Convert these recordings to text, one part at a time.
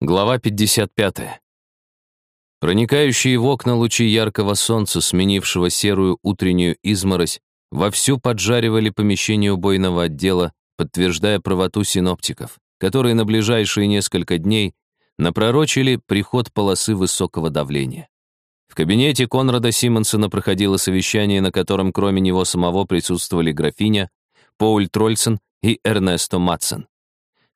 Глава 55. Проникающие в окна лучи яркого солнца, сменившего серую утреннюю изморозь, вовсю поджаривали помещение убойного отдела, подтверждая правоту синоптиков, которые на ближайшие несколько дней напророчили приход полосы высокого давления. В кабинете Конрада Симонсона проходило совещание, на котором кроме него самого присутствовали графиня, Поуль Трольсон и Эрнесто Матсон.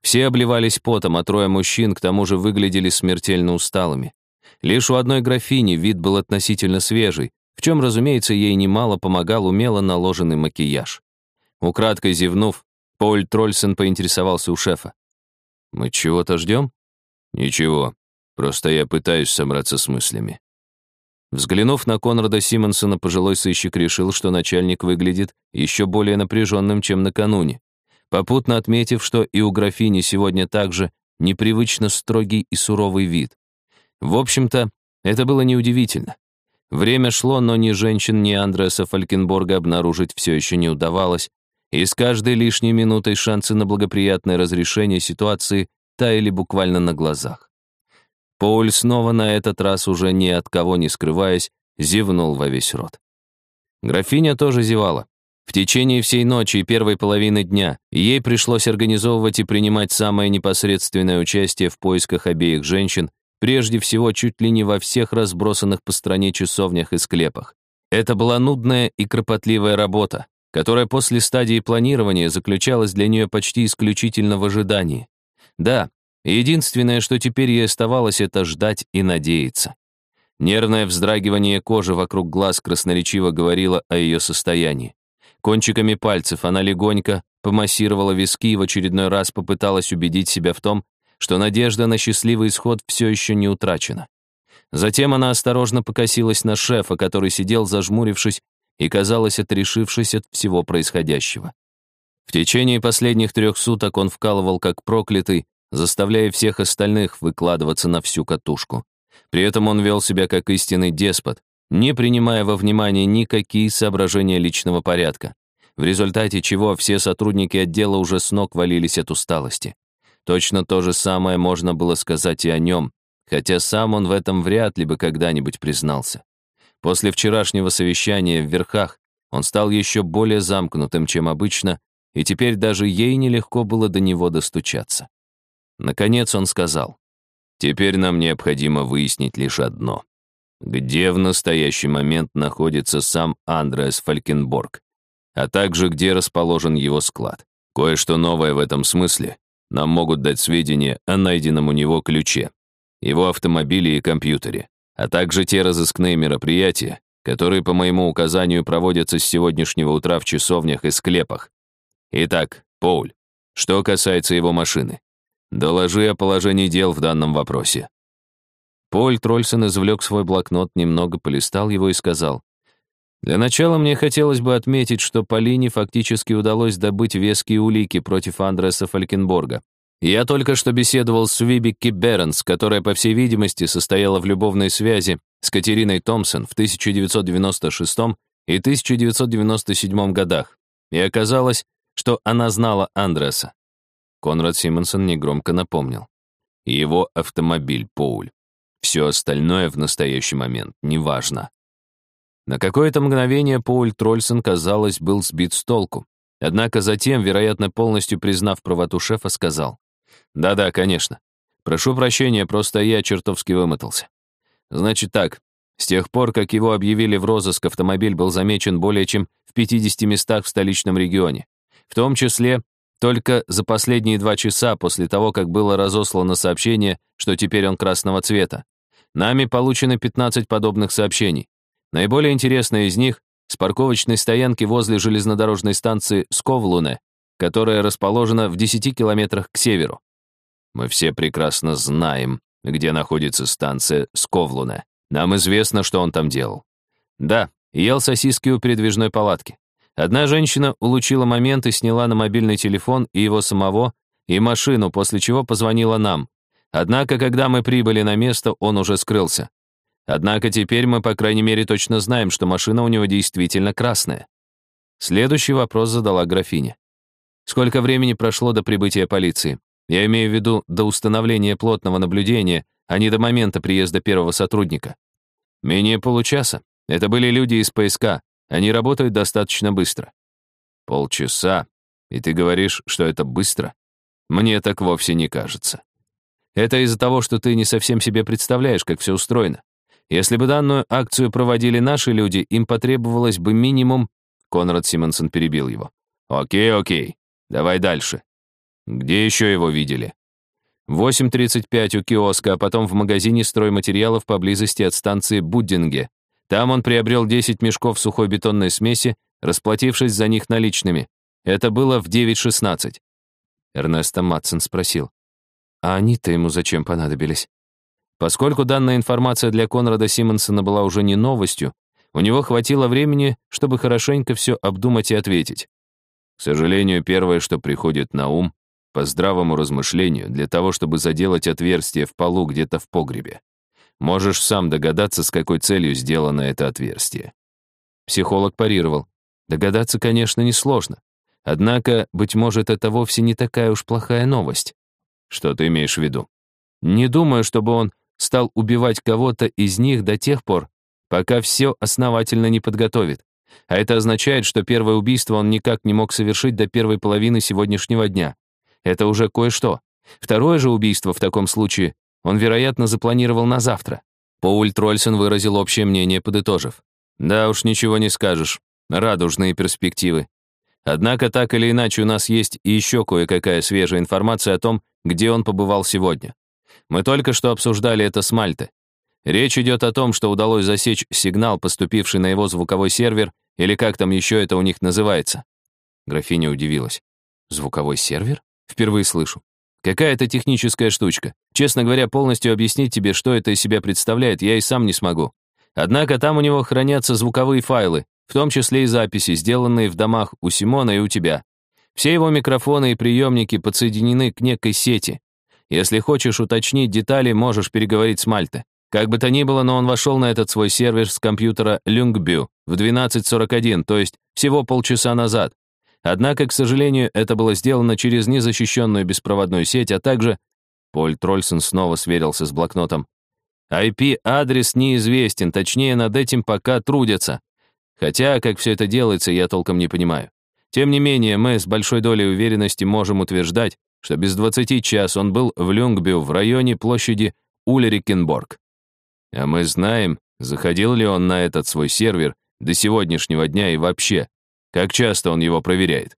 Все обливались потом, а трое мужчин к тому же выглядели смертельно усталыми. Лишь у одной графини вид был относительно свежий, в чем, разумеется, ей немало помогал умело наложенный макияж. Украдкой зевнув, Поль Трольсон поинтересовался у шефа. «Мы чего-то ждем?» «Ничего, просто я пытаюсь собраться с мыслями». Взглянув на Конрада Симонсона, пожилой сыщик решил, что начальник выглядит еще более напряженным, чем накануне попутно отметив, что и у графини сегодня также непривычно строгий и суровый вид. В общем-то, это было неудивительно. Время шло, но ни женщин, ни Андреаса Фалькенборга обнаружить все еще не удавалось, и с каждой лишней минутой шансы на благоприятное разрешение ситуации таяли буквально на глазах. Поуль снова на этот раз уже ни от кого не скрываясь, зевнул во весь рот. Графиня тоже зевала. В течение всей ночи и первой половины дня ей пришлось организовывать и принимать самое непосредственное участие в поисках обеих женщин, прежде всего чуть ли не во всех разбросанных по стране часовнях и склепах. Это была нудная и кропотливая работа, которая после стадии планирования заключалась для нее почти исключительно в ожидании. Да, единственное, что теперь ей оставалось, это ждать и надеяться. Нервное вздрагивание кожи вокруг глаз красноречиво говорило о ее состоянии. Кончиками пальцев она легонько помассировала виски и в очередной раз попыталась убедить себя в том, что надежда на счастливый исход все еще не утрачена. Затем она осторожно покосилась на шефа, который сидел зажмурившись и, казалось, отрешившись от всего происходящего. В течение последних трех суток он вкалывал как проклятый, заставляя всех остальных выкладываться на всю катушку. При этом он вел себя как истинный деспот, не принимая во внимание никакие соображения личного порядка, в результате чего все сотрудники отдела уже с ног валились от усталости. Точно то же самое можно было сказать и о нем, хотя сам он в этом вряд ли бы когда-нибудь признался. После вчерашнего совещания в верхах он стал еще более замкнутым, чем обычно, и теперь даже ей нелегко было до него достучаться. Наконец он сказал, «Теперь нам необходимо выяснить лишь одно где в настоящий момент находится сам Андреас Фалькенборг, а также где расположен его склад. Кое-что новое в этом смысле нам могут дать сведения о найденном у него ключе, его автомобиле и компьютере, а также те разыскные мероприятия, которые по моему указанию проводятся с сегодняшнего утра в часовнях и склепах. Итак, Поуль, что касается его машины, доложи о положении дел в данном вопросе. Поль Трольсон извлек свой блокнот, немного полистал его и сказал, «Для начала мне хотелось бы отметить, что Полине фактически удалось добыть веские улики против Андреса Фалькенборга. Я только что беседовал с Вибикки Бернс, которая, по всей видимости, состояла в любовной связи с Катериной Томпсон в 1996 и 1997 годах, и оказалось, что она знала Андреса. Конрад Симонсон негромко напомнил. Его автомобиль Поуль. Все остальное в настоящий момент неважно. На какое-то мгновение Поуль Трольсон, казалось, был сбит с толку. Однако затем, вероятно, полностью признав правоту шефа, сказал. «Да-да, конечно. Прошу прощения, просто я чертовски вымотался. Значит так, с тех пор, как его объявили в розыск, автомобиль был замечен более чем в 50 местах в столичном регионе. В том числе только за последние два часа после того, как было разослано сообщение, что теперь он красного цвета. Нами получено 15 подобных сообщений. Наиболее интересное из них — с парковочной стоянки возле железнодорожной станции Сковлуне, которая расположена в 10 километрах к северу. Мы все прекрасно знаем, где находится станция Сковлуне. Нам известно, что он там делал. Да, ел сосиски у передвижной палатки. Одна женщина улучила момент и сняла на мобильный телефон и его самого, и машину, после чего позвонила нам. Однако, когда мы прибыли на место, он уже скрылся. Однако теперь мы, по крайней мере, точно знаем, что машина у него действительно красная. Следующий вопрос задала графиня. Сколько времени прошло до прибытия полиции? Я имею в виду до установления плотного наблюдения, а не до момента приезда первого сотрудника. Менее получаса. Это были люди из ПСК. Они работают достаточно быстро. Полчаса. И ты говоришь, что это быстро? Мне так вовсе не кажется. Это из-за того, что ты не совсем себе представляешь, как все устроено. Если бы данную акцию проводили наши люди, им потребовалось бы минимум... Конрад Симонсон перебил его. Окей, окей. Давай дальше. Где еще его видели? 8.35 у киоска, а потом в магазине стройматериалов поблизости от станции Буддинге. Там он приобрел 10 мешков сухой бетонной смеси, расплатившись за них наличными. Это было в 9.16. Эрнесто Матсон спросил. А они-то ему зачем понадобились? Поскольку данная информация для Конрада Симонсона была уже не новостью, у него хватило времени, чтобы хорошенько все обдумать и ответить. К сожалению, первое, что приходит на ум, по здравому размышлению, для того, чтобы заделать отверстие в полу где-то в погребе. Можешь сам догадаться, с какой целью сделано это отверстие. Психолог парировал. Догадаться, конечно, несложно. Однако, быть может, это вовсе не такая уж плохая новость. Что ты имеешь в виду? Не думаю, чтобы он стал убивать кого-то из них до тех пор, пока все основательно не подготовит. А это означает, что первое убийство он никак не мог совершить до первой половины сегодняшнего дня. Это уже кое-что. Второе же убийство в таком случае он, вероятно, запланировал на завтра. Поуль Трольсон выразил общее мнение, подытожив. Да уж, ничего не скажешь. Радужные перспективы. Однако, так или иначе, у нас есть и еще кое-какая свежая информация о том, где он побывал сегодня. Мы только что обсуждали это с Мальты. Речь идет о том, что удалось засечь сигнал, поступивший на его звуковой сервер, или как там еще это у них называется. Графиня удивилась. Звуковой сервер? Впервые слышу. Какая-то техническая штучка. Честно говоря, полностью объяснить тебе, что это из себя представляет, я и сам не смогу. Однако там у него хранятся звуковые файлы, в том числе и записи, сделанные в домах у Симона и у тебя. Все его микрофоны и приемники подсоединены к некой сети. Если хочешь уточнить детали, можешь переговорить с Мальте. Как бы то ни было, но он вошел на этот свой сервер с компьютера Люнгбю в 12.41, то есть всего полчаса назад. Однако, к сожалению, это было сделано через незащищенную беспроводную сеть, а также... Поль Трольсон снова сверился с блокнотом. IP-адрес неизвестен, точнее, над этим пока трудятся. Хотя, как все это делается, я толком не понимаю. Тем не менее, мы с большой долей уверенности можем утверждать, что без 20 час он был в Люнгбю в районе площади Улерикенборг. А мы знаем, заходил ли он на этот свой сервер до сегодняшнего дня и вообще, как часто он его проверяет.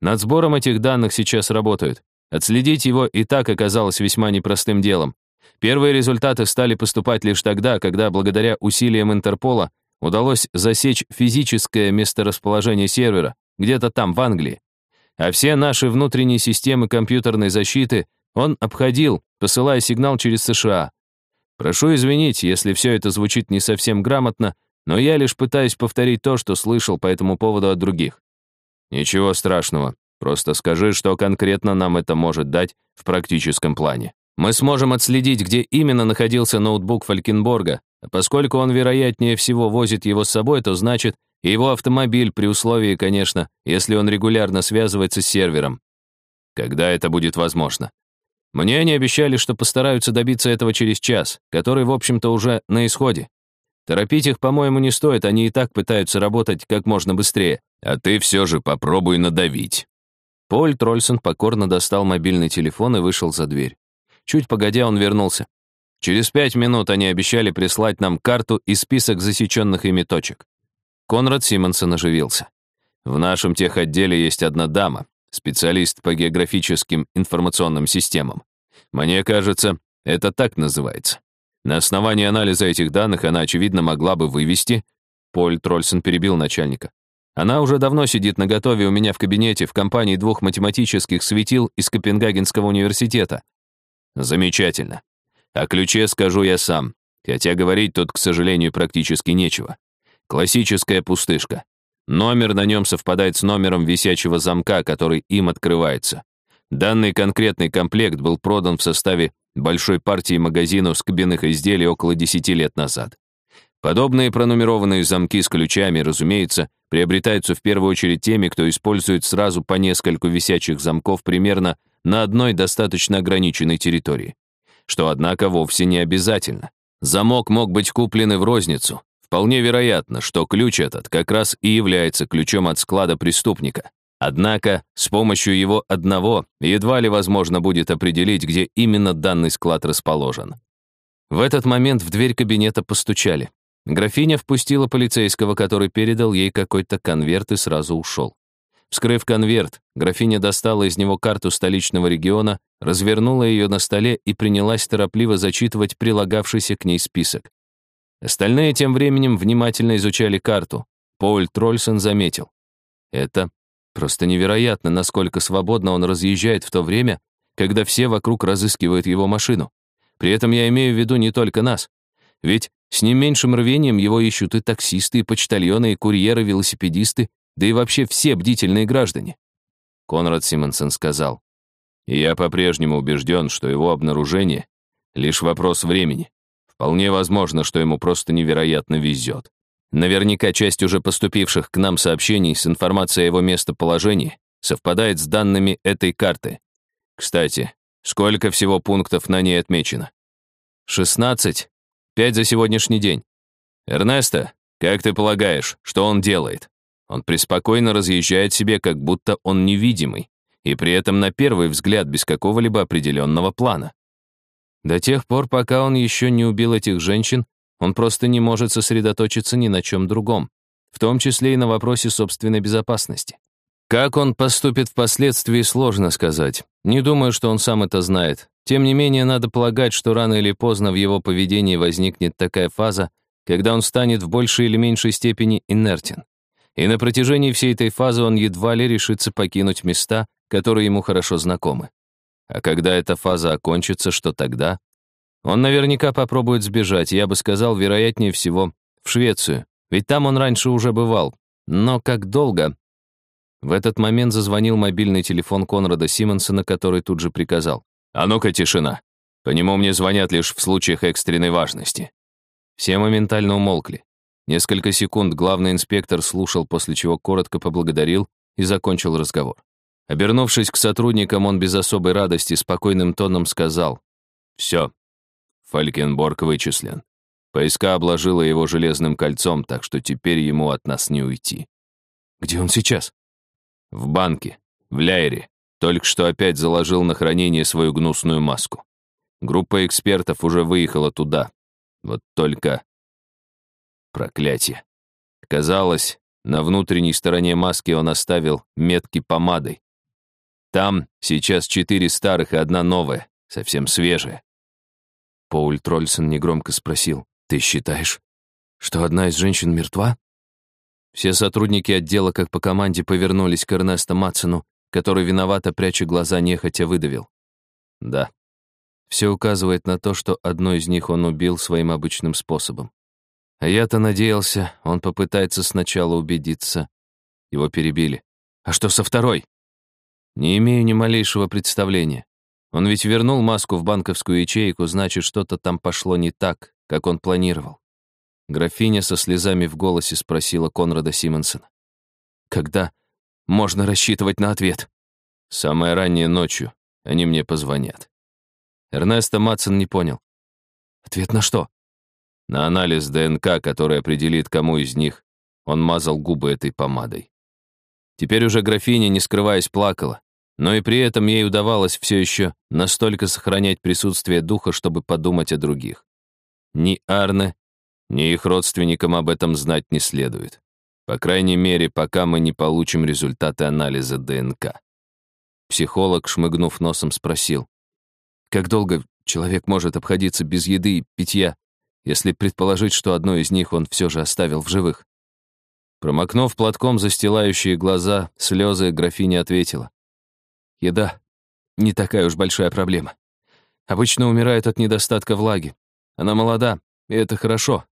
Над сбором этих данных сейчас работают. Отследить его и так оказалось весьма непростым делом. Первые результаты стали поступать лишь тогда, когда благодаря усилиям Интерпола удалось засечь физическое месторасположение сервера, где-то там, в Англии. А все наши внутренние системы компьютерной защиты он обходил, посылая сигнал через США. Прошу извинить, если все это звучит не совсем грамотно, но я лишь пытаюсь повторить то, что слышал по этому поводу от других. Ничего страшного, просто скажи, что конкретно нам это может дать в практическом плане. Мы сможем отследить, где именно находился ноутбук Фалькенборга, а поскольку он, вероятнее всего, возит его с собой, то значит, и его автомобиль, при условии, конечно, если он регулярно связывается с сервером. Когда это будет возможно? Мне они обещали, что постараются добиться этого через час, который, в общем-то, уже на исходе. Торопить их, по-моему, не стоит, они и так пытаются работать как можно быстрее. А ты все же попробуй надавить. Поль Трольсон покорно достал мобильный телефон и вышел за дверь. Чуть погодя, он вернулся. Через пять минут они обещали прислать нам карту и список засеченных ими точек. Конрад Симонсон оживился. В нашем техотделе есть одна дама, специалист по географическим информационным системам. Мне кажется, это так называется. На основании анализа этих данных она, очевидно, могла бы вывести... Поль Трольсон перебил начальника. Она уже давно сидит на готове у меня в кабинете в компании двух математических светил из Копенгагенского университета. Замечательно. О ключе скажу я сам, хотя говорить тут, к сожалению, практически нечего. Классическая пустышка. Номер на нем совпадает с номером висячего замка, который им открывается. Данный конкретный комплект был продан в составе большой партии магазинов скобяных изделий около 10 лет назад. Подобные пронумерованные замки с ключами, разумеется, приобретаются в первую очередь теми, кто использует сразу по нескольку висячих замков примерно на одной достаточно ограниченной территории. Что, однако, вовсе не обязательно. Замок мог быть куплен и в розницу. Вполне вероятно, что ключ этот как раз и является ключом от склада преступника. Однако с помощью его одного едва ли возможно будет определить, где именно данный склад расположен. В этот момент в дверь кабинета постучали. Графиня впустила полицейского, который передал ей какой-то конверт и сразу ушел. Вскрыв конверт, графиня достала из него карту столичного региона, развернула ее на столе и принялась торопливо зачитывать прилагавшийся к ней список. Остальные тем временем внимательно изучали карту. Поль Трольсон заметил. Это просто невероятно, насколько свободно он разъезжает в то время, когда все вокруг разыскивают его машину. При этом я имею в виду не только нас. Ведь с не меньшим рвением его ищут и таксисты, и почтальоны, и курьеры, велосипедисты, да и вообще все бдительные граждане. Конрад Симонсон сказал, «Я по-прежнему убежден, что его обнаружение — лишь вопрос времени. Вполне возможно, что ему просто невероятно везет. Наверняка часть уже поступивших к нам сообщений с информацией о его местоположении совпадает с данными этой карты. Кстати, сколько всего пунктов на ней отмечено? 16. Пять за сегодняшний день. Эрнесто, как ты полагаешь, что он делает? Он преспокойно разъезжает себе, как будто он невидимый, и при этом на первый взгляд без какого-либо определенного плана. До тех пор, пока он еще не убил этих женщин, он просто не может сосредоточиться ни на чем другом, в том числе и на вопросе собственной безопасности. Как он поступит впоследствии, сложно сказать. Не думаю, что он сам это знает. Тем не менее, надо полагать, что рано или поздно в его поведении возникнет такая фаза, когда он станет в большей или меньшей степени инертен. И на протяжении всей этой фазы он едва ли решится покинуть места, которые ему хорошо знакомы. А когда эта фаза окончится, что тогда? Он наверняка попробует сбежать, я бы сказал, вероятнее всего, в Швецию, ведь там он раньше уже бывал. Но как долго? В этот момент зазвонил мобильный телефон Конрада Симонсона, который тут же приказал. «А ну-ка, тишина. По нему мне звонят лишь в случаях экстренной важности». Все моментально умолкли. Несколько секунд главный инспектор слушал, после чего коротко поблагодарил и закончил разговор. Обернувшись к сотрудникам, он без особой радости спокойным тоном сказал «Все, Фалькенборг вычислен. Поиска обложила его железным кольцом, так что теперь ему от нас не уйти». «Где он сейчас?» «В банке, в Ляйре. Только что опять заложил на хранение свою гнусную маску. Группа экспертов уже выехала туда. Вот только... Проклятие. Казалось, на внутренней стороне маски он оставил метки помадой. Там сейчас четыре старых и одна новая, совсем свежая. Поуль Трольсон негромко спросил, «Ты считаешь, что одна из женщин мертва?» Все сотрудники отдела, как по команде, повернулись к Эрнесто Матсону, который виновато, пряча глаза, нехотя выдавил. «Да». Все указывает на то, что одну из них он убил своим обычным способом. А я-то надеялся, он попытается сначала убедиться. Его перебили. «А что со второй?» Не имею ни малейшего представления. Он ведь вернул маску в банковскую ячейку, значит, что-то там пошло не так, как он планировал. Графиня со слезами в голосе спросила Конрада Симонсона. «Когда можно рассчитывать на ответ?» «Самое раннее ночью. Они мне позвонят». Эрнесто Матсон не понял. «Ответ на что?» «На анализ ДНК, который определит, кому из них он мазал губы этой помадой». Теперь уже графиня, не скрываясь, плакала но и при этом ей удавалось все еще настолько сохранять присутствие духа, чтобы подумать о других. Ни Арне, ни их родственникам об этом знать не следует. По крайней мере, пока мы не получим результаты анализа ДНК. Психолог, шмыгнув носом, спросил, как долго человек может обходиться без еды и питья, если предположить, что одно из них он все же оставил в живых? Промокнув платком застилающие глаза, слезы графиня ответила. Еда — не такая уж большая проблема. Обычно умирает от недостатка влаги. Она молода, и это хорошо.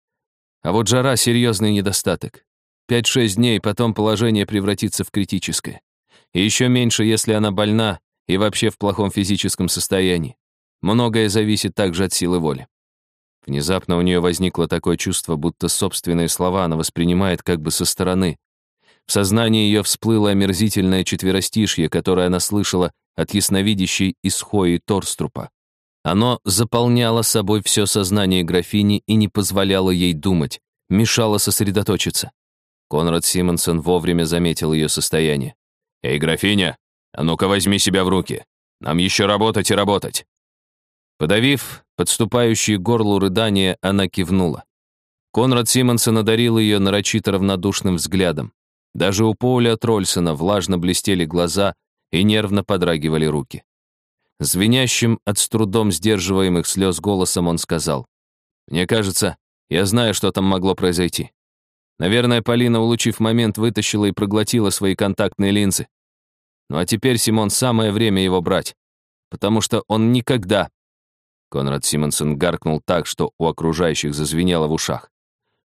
А вот жара — серьезный недостаток. 5-6 дней, потом положение превратится в критическое. И еще меньше, если она больна и вообще в плохом физическом состоянии. Многое зависит также от силы воли. Внезапно у нее возникло такое чувство, будто собственные слова она воспринимает как бы со стороны, в сознании ее всплыло омерзительное четверостишье, которое она слышала от ясновидящей Исхои Торструпа. Оно заполняло собой все сознание графини и не позволяло ей думать, мешало сосредоточиться. Конрад Симонсон вовремя заметил ее состояние. «Эй, графиня, а ну-ка возьми себя в руки. Нам еще работать и работать». Подавив подступающие горлу рыдания, она кивнула. Конрад Симонсон одарил ее нарочито равнодушным взглядом. Даже у Поля Трольсона влажно блестели глаза и нервно подрагивали руки. Звенящим от с трудом сдерживаемых слез голосом он сказал, «Мне кажется, я знаю, что там могло произойти. Наверное, Полина, улучив момент, вытащила и проглотила свои контактные линзы. Ну а теперь, Симон, самое время его брать, потому что он никогда...» Конрад Симонсон гаркнул так, что у окружающих зазвенело в ушах.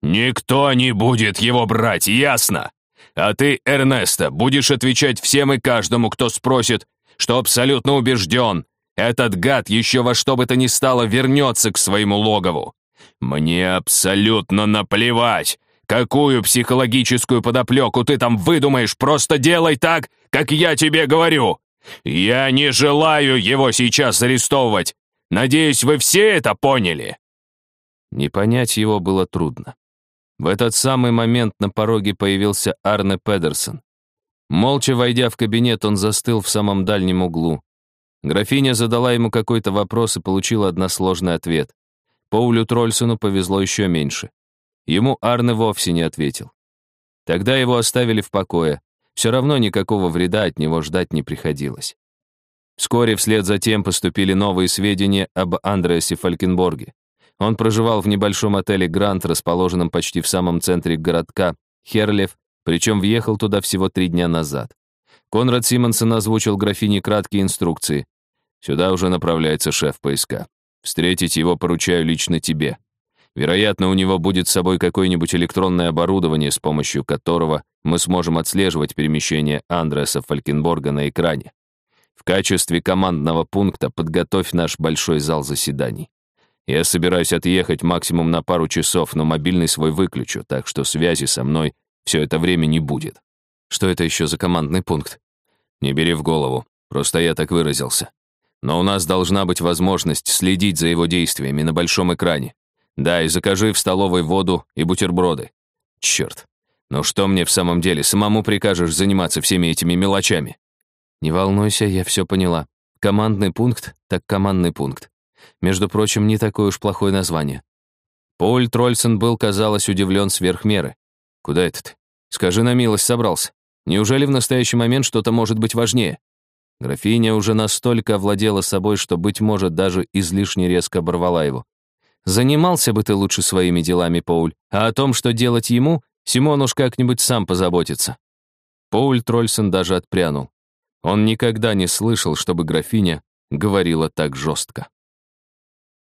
«Никто не будет его брать, ясно? А ты, Эрнесто, будешь отвечать всем и каждому, кто спросит, что абсолютно убежден, этот гад еще во что бы то ни стало вернется к своему логову. Мне абсолютно наплевать, какую психологическую подоплеку ты там выдумаешь, просто делай так, как я тебе говорю. Я не желаю его сейчас арестовывать. Надеюсь, вы все это поняли». Не понять его было трудно. В этот самый момент на пороге появился Арне Педерсон. Молча войдя в кабинет, он застыл в самом дальнем углу. Графиня задала ему какой-то вопрос и получила односложный ответ. Поулю Трольсону повезло еще меньше. Ему Арне вовсе не ответил. Тогда его оставили в покое. Все равно никакого вреда от него ждать не приходилось. Вскоре вслед за тем поступили новые сведения об Андреасе Фалькенборге. Он проживал в небольшом отеле «Грант», расположенном почти в самом центре городка Херлев, причем въехал туда всего три дня назад. Конрад Симонсон озвучил графине краткие инструкции. «Сюда уже направляется шеф поиска. Встретить его поручаю лично тебе. Вероятно, у него будет с собой какое-нибудь электронное оборудование, с помощью которого мы сможем отслеживать перемещение Андреаса Фалькенборга на экране. В качестве командного пункта подготовь наш большой зал заседаний. Я собираюсь отъехать максимум на пару часов, но мобильный свой выключу, так что связи со мной все это время не будет. Что это еще за командный пункт? Не бери в голову, просто я так выразился. Но у нас должна быть возможность следить за его действиями на большом экране. Да, и закажи в столовой воду и бутерброды. Черт. Ну что мне в самом деле, самому прикажешь заниматься всеми этими мелочами? Не волнуйся, я все поняла. Командный пункт, так командный пункт. Между прочим, не такое уж плохое название. Поль Трольсон был, казалось, удивлен сверх меры. «Куда это ты? Скажи на милость, собрался. Неужели в настоящий момент что-то может быть важнее?» Графиня уже настолько овладела собой, что, быть может, даже излишне резко оборвала его. «Занимался бы ты лучше своими делами, Поуль, а о том, что делать ему, Симон уж как-нибудь сам позаботится». Поуль Трольсон даже отпрянул. Он никогда не слышал, чтобы графиня говорила так жестко.